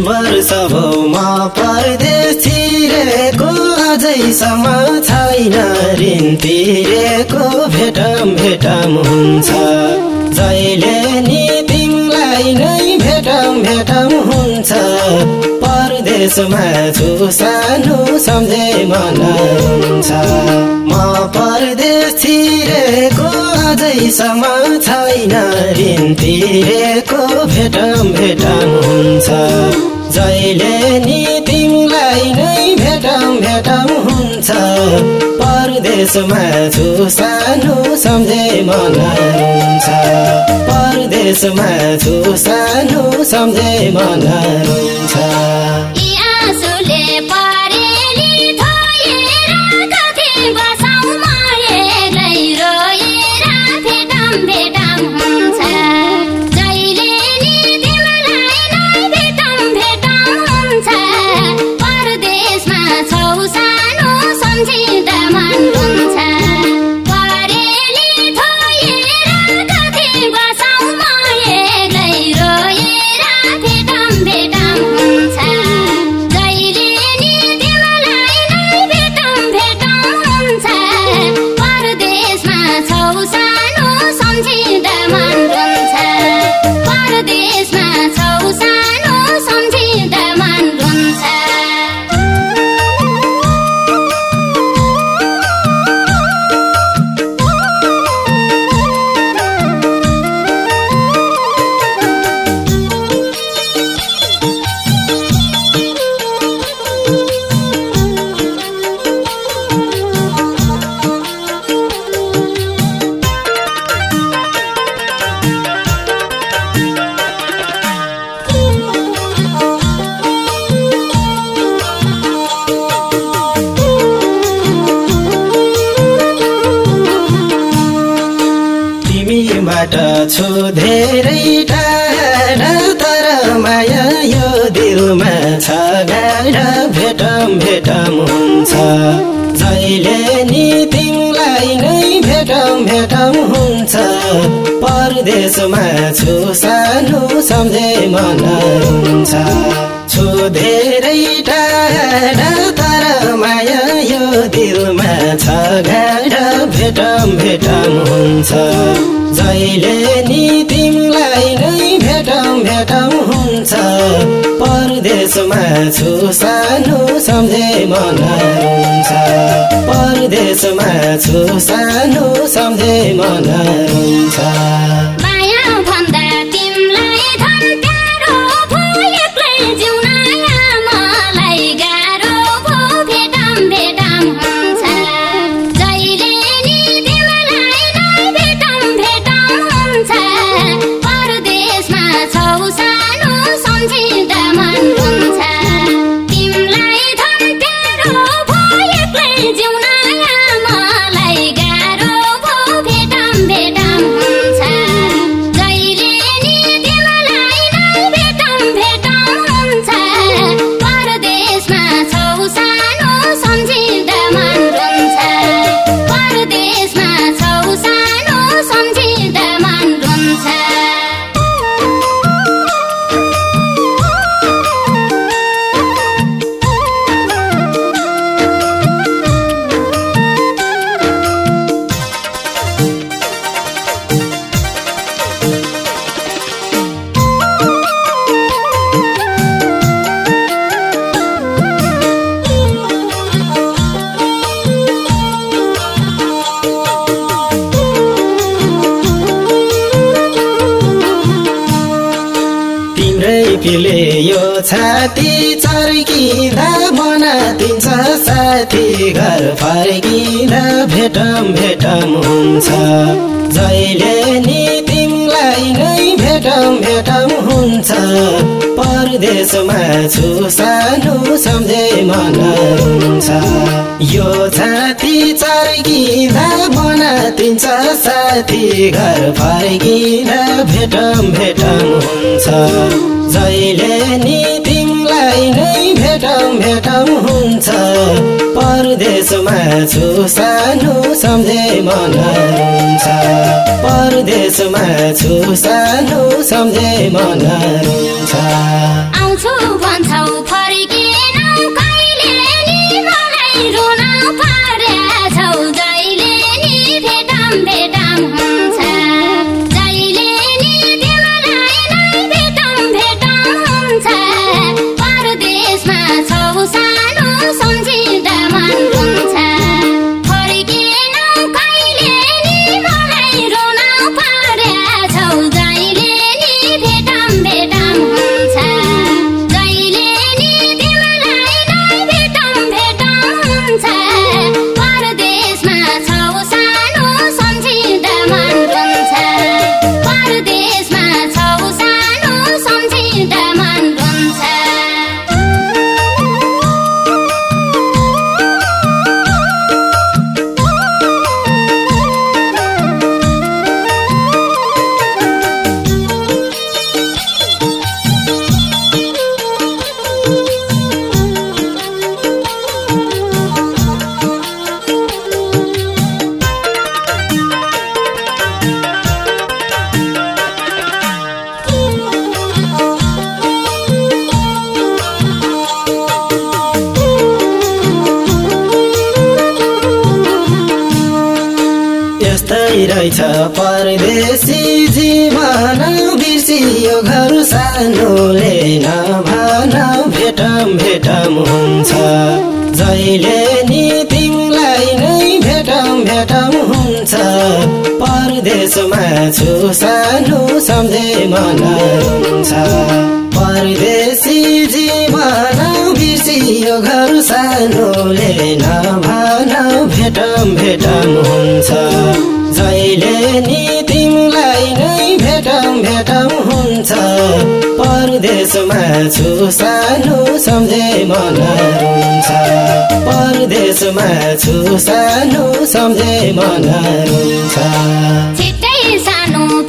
वर्ष म परदेश छिरेको अझैसम्म छैन ऋण। तिरेको भेटम भेटम हुन्छ। जहिले नि तिमीलाई नै भेटम भेटम हुन्छ। परदेशमा छु सानो सम्झे मन हुन्छ म परदेश छिरेको अझैसम्म छैन तिरेको भेटम भेटम हुन्छ जहिले नि तिमीलाई नै भेटम भेटम हुन्छ परदेशमा छु सानो सम्झे मन हुन्छ परदेशमा छु सानो सम्झे मन हुन्छ छु धेरै तर माया यो दिलमा छ। गाढा भेटम भेटम हुन्छ। जहिले नि तिमीलाई नै भेटम भेटम हुन्छ। परदेशमा छु सानो सम्झे मन हुन्छ। छु धेरै टाढा तर माया यो दिलमा छ। भेटम भेटम हुन्छ। जहिले नि तिमीलाई नै भेटम भेटम हुन्छ। परदेशमा छु सानो सम्झे मन हुन्छ। परदेशमा छु सानो सम्झे मन हुन्छ। यो छाती चर्किँदा बनातिन्छ साथी घर फर्किँदा भेटम भेटम हुन्छ। जहिले नि तिमीलाई नै भेटम भेटम हुन्छ। परदेशमा छु सानो सम्झे मन हुन्छ। यो छाती चर्किँदा बनातिन्छ साथी घर फर्किँदा भेटम भेटम हुन्छ। जहिले नि तिमीलाई नै भेटम भेटम हुन्छ। परदेशमा छु सानो सम्झे मन हुन्छ। परदेशमा छु सानो सम्झे मन रहेछ। परदेशी जीवन बिर्सियो घर सानोले नभन भेटम भेटम हुन्छ। जहिले नि तिमीलाई नै हुन्छ परदेशमा छु सानो सम्झे मन हुन्छ। परदेशी जीवन बिर्सियो घर सानोले नभन भेटम भेटम हुन्छ। जहिले नि तिमीलाई नै भेटम भेटम हुन्छ। परदेशमा छु सानो सम्झे मन हुन्छ परदेशमा छु सानो सम्झे मन हुन्छ छिट्टै सानो